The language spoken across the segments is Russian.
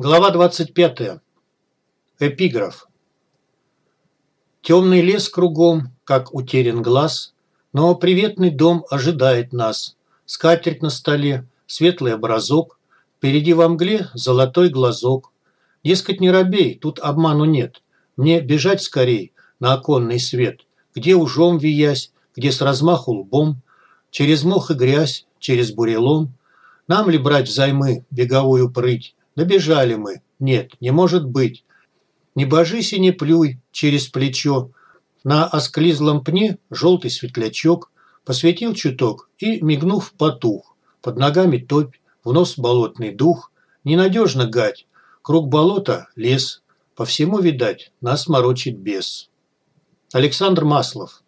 Глава 25. Эпиграф. Темный лес кругом, как утерян глаз, но приветный дом ожидает нас. Скатерть на столе, светлый образок, впереди во мгле золотой глазок. Дескать, не робей, тут обману нет. Мне бежать скорей на оконный свет, где ужом виясь, где с размаху лбом, через мох и грязь, через бурелом. Нам ли брать взаймы беговую прыть, Набежали мы. Нет, не может быть. Не божись и не плюй через плечо. На осклизлом пне желтый светлячок посветил чуток и, мигнув, потух. Под ногами топь, в нос болотный дух. Ненадежно гать. Круг болота – лес. По всему, видать, нас морочит бес. Александр Маслов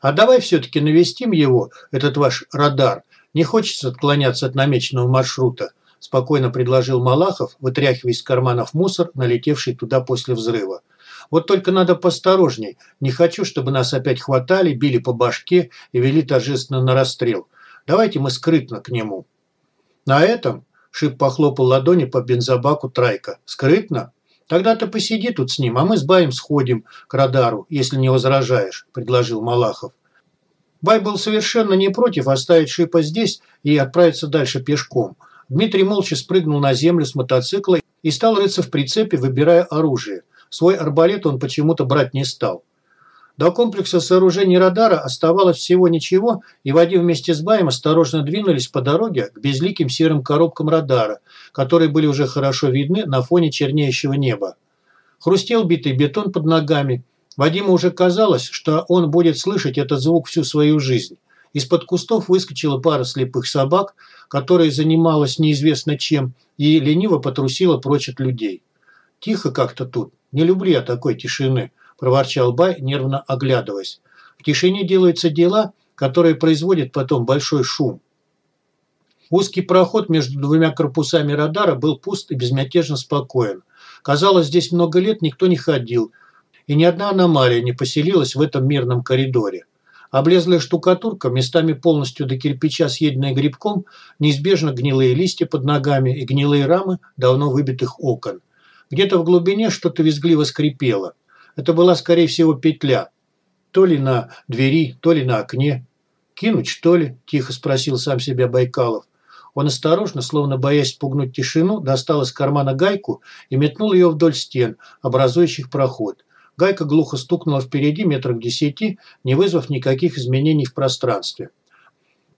А давай все-таки навестим его, этот ваш радар, не хочется отклоняться от намеченного маршрута, спокойно предложил Малахов, вытряхивая из карманов мусор, налетевший туда после взрыва. Вот только надо посторожней. Не хочу, чтобы нас опять хватали, били по башке и вели торжественно на расстрел. Давайте мы скрытно к нему. На этом Шип похлопал ладони по бензобаку Трайка. Скрытно? Тогда ты посиди тут с ним, а мы с Баем сходим к радару, если не возражаешь, предложил Малахов. Бай был совершенно не против оставить Шипа здесь и отправиться дальше пешком. Дмитрий молча спрыгнул на землю с мотоцикла и стал рыться в прицепе, выбирая оружие. Свой арбалет он почему-то брать не стал. До комплекса сооружений радара оставалось всего ничего, и Вадим вместе с Баем осторожно двинулись по дороге к безликим серым коробкам радара, которые были уже хорошо видны на фоне чернеющего неба. Хрустел битый бетон под ногами – Вадиму уже казалось, что он будет слышать этот звук всю свою жизнь. Из-под кустов выскочила пара слепых собак, которая занималась неизвестно чем, и лениво потрусила прочь от людей. «Тихо как-то тут. Не люблю я такой тишины», – проворчал Бай, нервно оглядываясь. «В тишине делаются дела, которые производят потом большой шум». Узкий проход между двумя корпусами радара был пуст и безмятежно спокоен. Казалось, здесь много лет никто не ходил – и ни одна аномалия не поселилась в этом мирном коридоре. Облезлая штукатурка, местами полностью до кирпича съеденная грибком, неизбежно гнилые листья под ногами и гнилые рамы давно выбитых окон. Где-то в глубине что-то визгливо скрипело. Это была, скорее всего, петля. То ли на двери, то ли на окне. «Кинуть, что ли?» – тихо спросил сам себя Байкалов. Он осторожно, словно боясь спугнуть тишину, достал из кармана гайку и метнул ее вдоль стен, образующих проход. Гайка глухо стукнула впереди метров десяти, не вызвав никаких изменений в пространстве.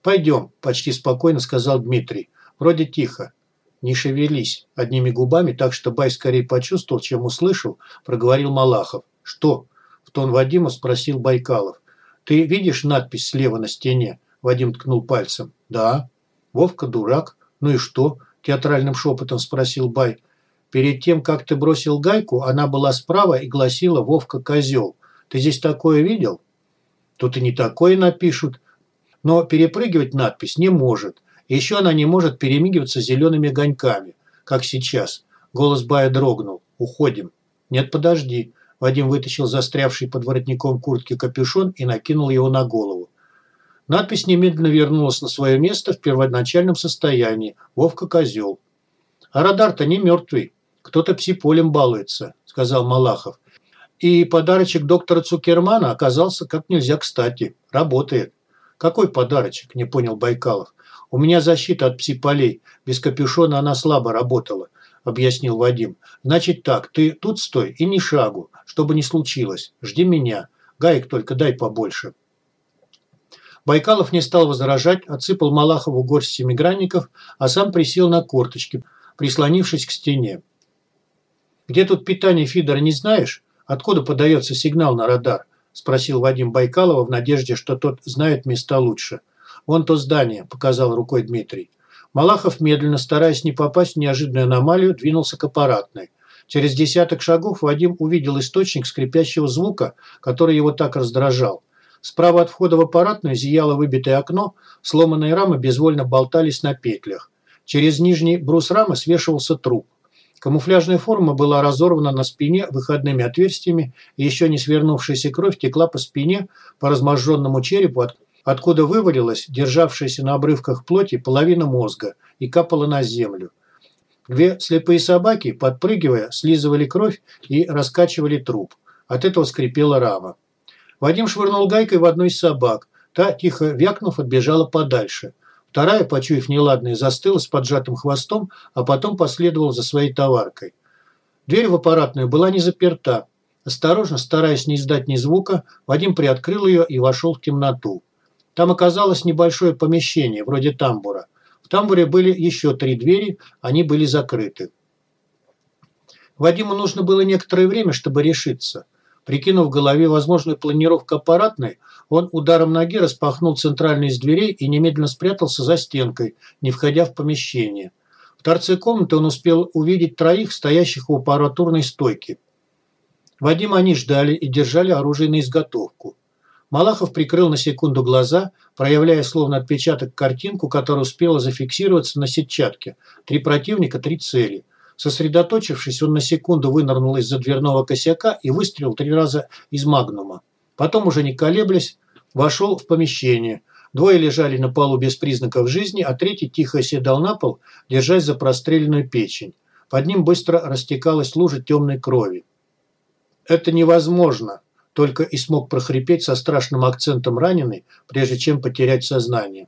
«Пойдем», – почти спокойно сказал Дмитрий. «Вроде тихо». «Не шевелись». Одними губами, так что Бай скорее почувствовал, чем услышал, проговорил Малахов. «Что?» – в тон Вадима спросил Байкалов. «Ты видишь надпись слева на стене?» – Вадим ткнул пальцем. «Да». «Вовка дурак. Ну и что?» – театральным шепотом спросил Бай. Перед тем, как ты бросил гайку, она была справа и гласила «Вовка козел». Ты здесь такое видел? Тут и не такое напишут. Но перепрыгивать надпись не может. еще она не может перемигиваться зелеными огоньками, как сейчас. Голос Бая дрогнул. «Уходим». «Нет, подожди». Вадим вытащил застрявший под воротником куртки капюшон и накинул его на голову. Надпись немедленно вернулась на свое место в первоначальном состоянии. Вовка козел. А радар-то не мертвый. Кто-то псиполем балуется, сказал Малахов. И подарочек доктора Цукермана оказался как нельзя кстати. Работает. Какой подарочек? Не понял Байкалов. У меня защита от псиполей. Без капюшона она слабо работала, объяснил Вадим. Значит так, ты тут стой и ни шагу, чтобы не случилось. Жди меня. Гаек только дай побольше. Байкалов не стал возражать, отсыпал Малахову горсть семигранников, а сам присел на корточки, прислонившись к стене. «Где тут питание фидера, не знаешь? Откуда подается сигнал на радар?» – спросил Вадим Байкалова в надежде, что тот знает места лучше. «Вон то здание», – показал рукой Дмитрий. Малахов, медленно, стараясь не попасть в неожиданную аномалию, двинулся к аппаратной. Через десяток шагов Вадим увидел источник скрипящего звука, который его так раздражал. Справа от входа в аппаратную зияло выбитое окно, сломанные рамы безвольно болтались на петлях. Через нижний брус рамы свешивался труп. Камуфляжная форма была разорвана на спине выходными отверстиями, и еще не свернувшаяся кровь текла по спине, по разможженному черепу, от, откуда вывалилась, державшаяся на обрывках плоти, половина мозга и капала на землю. Две слепые собаки, подпрыгивая, слизывали кровь и раскачивали труп. От этого скрипела рама. Вадим швырнул гайкой в одну из собак. Та, тихо вякнув, отбежала подальше. Вторая, почуяв неладное, застыла с поджатым хвостом, а потом последовала за своей товаркой. Дверь в аппаратную была не заперта. Осторожно, стараясь не издать ни звука, Вадим приоткрыл ее и вошел в темноту. Там оказалось небольшое помещение, вроде тамбура. В тамбуре были еще три двери, они были закрыты. Вадиму нужно было некоторое время, чтобы решиться. Прикинув в голове возможную планировку аппаратной, он ударом ноги распахнул центральную из дверей и немедленно спрятался за стенкой, не входя в помещение. В торце комнаты он успел увидеть троих, стоящих у аппаратурной стойки. Вадима они ждали и держали оружие на изготовку. Малахов прикрыл на секунду глаза, проявляя словно отпечаток картинку, которая успела зафиксироваться на сетчатке. Три противника, три цели. Сосредоточившись, он на секунду вынырнул из-за дверного косяка и выстрелил три раза из магнума. Потом, уже не колеблясь, вошел в помещение. Двое лежали на полу без признаков жизни, а третий тихо оседал на пол, держась за простреленную печень. Под ним быстро растекалась лужа темной крови. «Это невозможно!» – только и смог прохрипеть со страшным акцентом раненый, прежде чем потерять сознание.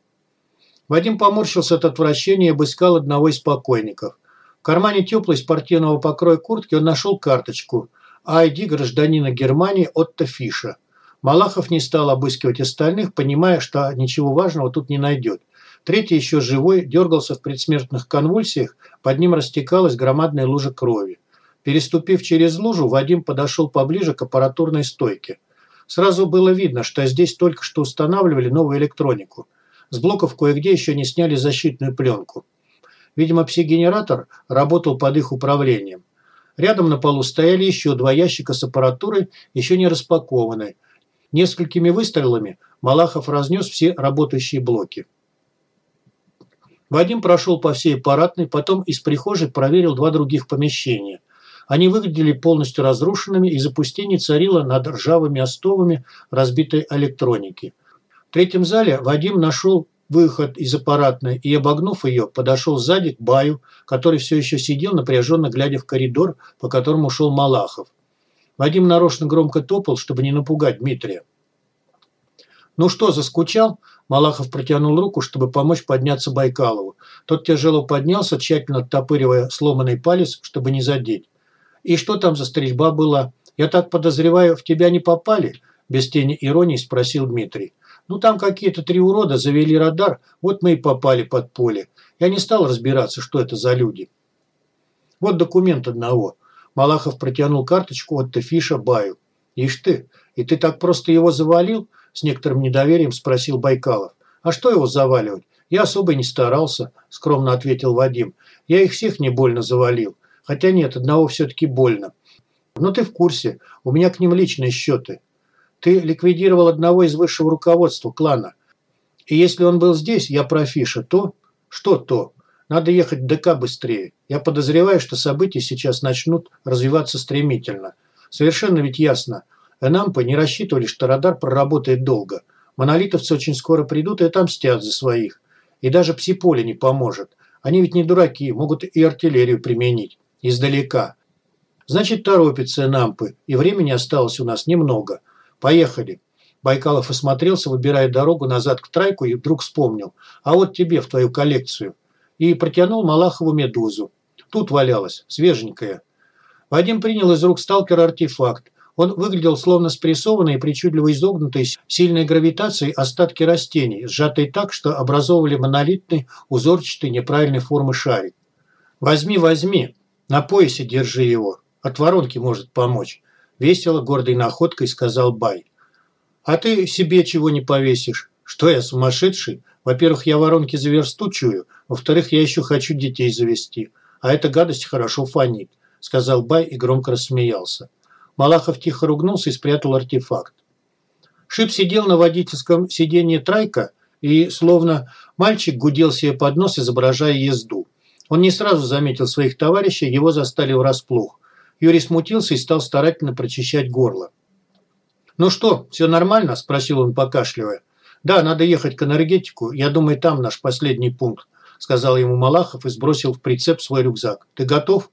Вадим поморщился от отвращения и обыскал одного из покойников. В кармане теплой спортивного покроя куртки он нашел карточку ID гражданина Германии Отто Фиша. Малахов не стал обыскивать остальных, понимая, что ничего важного тут не найдет. Третий, еще живой, дергался в предсмертных конвульсиях, под ним растекалась громадная лужа крови. Переступив через лужу, Вадим подошел поближе к аппаратурной стойке. Сразу было видно, что здесь только что устанавливали новую электронику. С блоков кое-где еще не сняли защитную пленку. Видимо, пси-генератор работал под их управлением. Рядом на полу стояли еще два ящика с аппаратурой, еще не распакованной. Несколькими выстрелами Малахов разнес все работающие блоки. Вадим прошел по всей аппаратной, потом из прихожей проверил два других помещения. Они выглядели полностью разрушенными, и запустение царило над ржавыми остовами разбитой электроники. В третьем зале Вадим нашел выход из аппаратной и, обогнув ее, подошел сзади к Баю, который все еще сидел, напряженно глядя в коридор, по которому шел Малахов. Вадим нарочно громко топал, чтобы не напугать Дмитрия. «Ну что, заскучал?» Малахов протянул руку, чтобы помочь подняться Байкалову. Тот тяжело поднялся, тщательно оттопыривая сломанный палец, чтобы не задеть. «И что там за стрельба была? Я так подозреваю, в тебя не попали?» Без тени иронии спросил Дмитрий. Ну, там какие-то три урода завели радар, вот мы и попали под поле. Я не стал разбираться, что это за люди. Вот документ одного. Малахов протянул карточку от Тефиша Баю. Ишь ты, и ты так просто его завалил? С некоторым недоверием спросил Байкалов. А что его заваливать? Я особо не старался, скромно ответил Вадим. Я их всех не больно завалил. Хотя нет, одного все-таки больно. Но ты в курсе, у меня к ним личные счеты. Ты ликвидировал одного из высшего руководства клана. И если он был здесь, я про Фиша, то... Что то? Надо ехать в ДК быстрее. Я подозреваю, что события сейчас начнут развиваться стремительно. Совершенно ведь ясно. Энампы не рассчитывали, что радар проработает долго. Монолитовцы очень скоро придут и отомстят за своих. И даже псиполе не поможет. Они ведь не дураки, могут и артиллерию применить. Издалека. Значит, торопятся Энампы, и времени осталось у нас немного. Поехали. Байкалов осмотрелся, выбирая дорогу назад к трайку и вдруг вспомнил. А вот тебе в твою коллекцию. И протянул Малахову медузу. Тут валялась, свеженькая. Вадим принял из рук сталкера артефакт. Он выглядел словно спрессованный и причудливо изогнутый сильной гравитацией остатки растений, сжатые так, что образовывали монолитный, узорчатый, неправильной формы шарик. «Возьми, возьми. На поясе держи его. От воронки может помочь. Весело, гордой находкой сказал Бай. А ты себе чего не повесишь? Что я сумасшедший? Во-первых, я воронки за версту. Во-вторых, я еще хочу детей завести. А эта гадость хорошо фонит, сказал Бай и громко рассмеялся. Малахов тихо ругнулся и спрятал артефакт. Шип сидел на водительском сиденье трайка и, словно мальчик, гудел себе под нос, изображая езду. Он не сразу заметил своих товарищей, его застали врасплох. Юрий смутился и стал старательно прочищать горло. «Ну что, все нормально?» – спросил он, покашливая. «Да, надо ехать к энергетику. Я думаю, там наш последний пункт», – сказал ему Малахов и сбросил в прицеп свой рюкзак. «Ты готов?»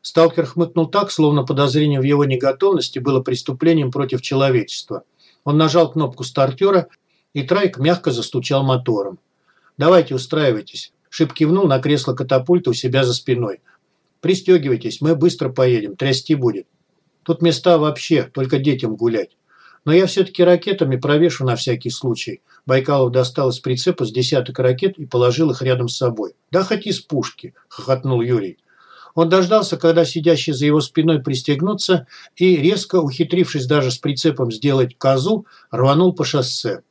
Сталкер хмыкнул так, словно подозрение в его неготовности было преступлением против человечества. Он нажал кнопку стартера, и Трайк мягко застучал мотором. «Давайте устраивайтесь». Шип кивнул на кресло катапульта у себя за спиной. «Пристегивайтесь, мы быстро поедем, трясти будет. Тут места вообще, только детям гулять. Но я все-таки ракетами провешу на всякий случай». Байкалов достал из прицепа с десяток ракет и положил их рядом с собой. «Да хоть из пушки», – хохотнул Юрий. Он дождался, когда сидящий за его спиной пристегнутся, и, резко ухитрившись даже с прицепом сделать козу, рванул по шоссе.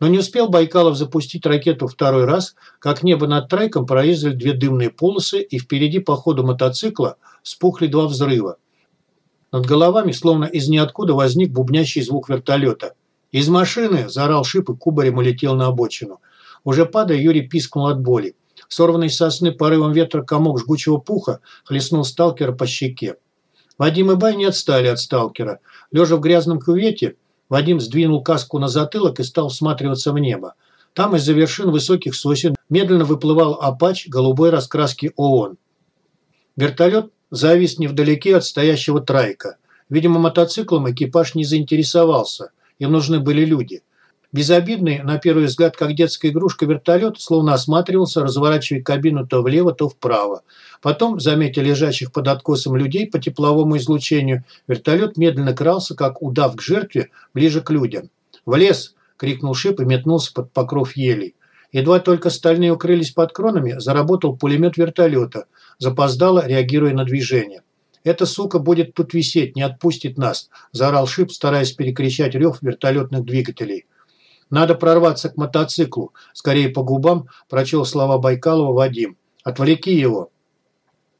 Но не успел Байкалов запустить ракету второй раз, как небо над трайком прорезали две дымные полосы, и впереди по ходу мотоцикла спухли два взрыва. Над головами, словно из ниоткуда, возник бубнящий звук вертолета. «Из машины!» – заорал шип и кубарем улетел на обочину. Уже падая, Юрий пискнул от боли. Сорванный с сосны порывом ветра комок жгучего пуха хлестнул сталкера по щеке. Вадим и Бай не отстали от сталкера. Лежа в грязном кювете, Вадим сдвинул каску на затылок и стал всматриваться в небо. Там из-за вершин высоких сосен медленно выплывал апач голубой раскраски ООН. Вертолет завис невдалеке от стоящего трайка. Видимо, мотоциклом экипаж не заинтересовался. Им нужны были люди. Безобидный, на первый взгляд, как детская игрушка, вертолет словно осматривался, разворачивая кабину то влево, то вправо. Потом, заметя лежащих под откосом людей по тепловому излучению, вертолет медленно крался, как удав к жертве, ближе к людям. «В лес!» – крикнул Шип и метнулся под покров елей. Едва только стальные укрылись под кронами, заработал пулемет вертолета, запоздало, реагируя на движение. «Эта сука будет тут висеть, не отпустит нас», – заорал Шип, стараясь перекричать рев вертолетных двигателей. «Надо прорваться к мотоциклу», – скорее по губам прочел слова Байкалова Вадим. «Отвлеки его».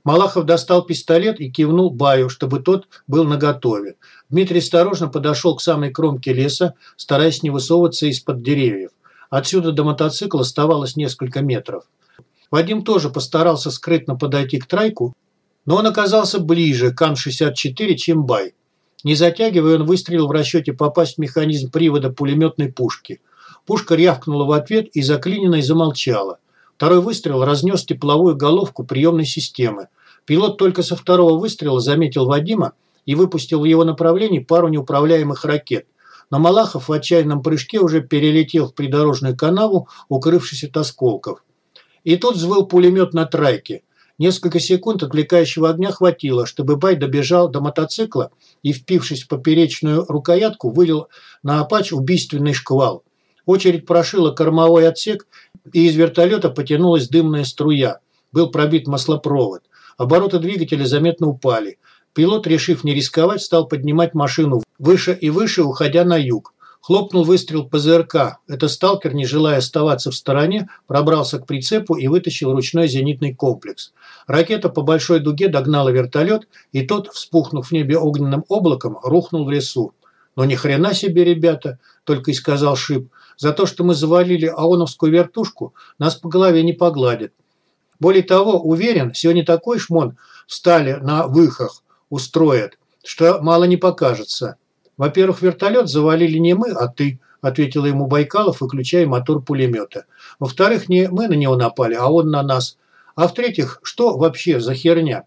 Малахов достал пистолет и кивнул Баю, чтобы тот был наготове. Дмитрий осторожно подошел к самой кромке леса, стараясь не высовываться из-под деревьев. Отсюда до мотоцикла оставалось несколько метров. Вадим тоже постарался скрытно подойти к трайку, но он оказался ближе к Ан-64, чем Бай. Не затягивая, он выстрелил в расчете попасть в механизм привода пулеметной пушки. Пушка рявкнула в ответ и заклиненной замолчала. Второй выстрел разнес тепловую головку приемной системы. Пилот только со второго выстрела заметил Вадима и выпустил в его направлении пару неуправляемых ракет. Но Малахов в отчаянном прыжке уже перелетел в придорожную канаву, укрывшись от осколков. И тут взвыл пулемет на трайке. Несколько секунд отвлекающего огня хватило, чтобы Бай добежал до мотоцикла и, впившись в поперечную рукоятку, вылил на Апач убийственный шквал. Очередь прошила кормовой отсек, и из вертолета потянулась дымная струя. Был пробит маслопровод. Обороты двигателя заметно упали. Пилот, решив не рисковать, стал поднимать машину выше и выше, уходя на юг. Хлопнул выстрел ПЗРК. Это сталкер, не желая оставаться в стороне, пробрался к прицепу и вытащил ручной зенитный комплекс. Ракета по большой дуге догнала вертолет, и тот, вспухнув в небе огненным облаком, рухнул в лесу. «Ну ни хрена себе, ребята!» – только и сказал Шип. «За то, что мы завалили аоновскую вертушку, нас по голове не погладят. Более того, уверен, сегодня такой шмон встали на выхах устроят, что мало не покажется. «Во-первых, вертолет завалили не мы, а ты», – ответил ему Байкалов, выключая мотор пулемета. «Во-вторых, не мы на него напали, а он на нас. А в-третьих, что вообще за херня?»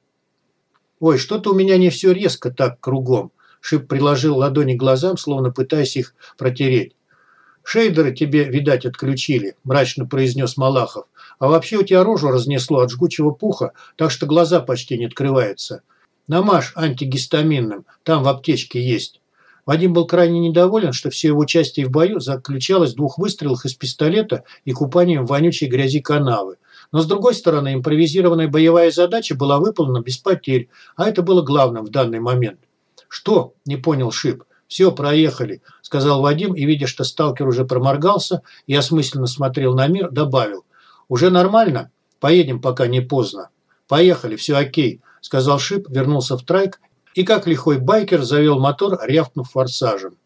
«Ой, что-то у меня не все резко так кругом», – Шип приложил ладони к глазам, словно пытаясь их протереть. «Шейдеры тебе, видать, отключили», – мрачно произнес Малахов. «А вообще у тебя рожу разнесло от жгучего пуха, так что глаза почти не открываются. Намажь антигистаминным, там в аптечке есть». Вадим был крайне недоволен, что все его участие в бою заключалось в двух выстрелах из пистолета и купанием в вонючей грязи канавы. Но с другой стороны, импровизированная боевая задача была выполнена без потерь, а это было главным в данный момент. «Что?» – не понял Шип. «Все, проехали», – сказал Вадим, и, видя, что сталкер уже проморгался и осмысленно смотрел на мир, добавил. «Уже нормально? Поедем, пока не поздно». «Поехали, все окей», – сказал Шип, вернулся в трайк и как лихой байкер завел мотор, рявкнув форсажем.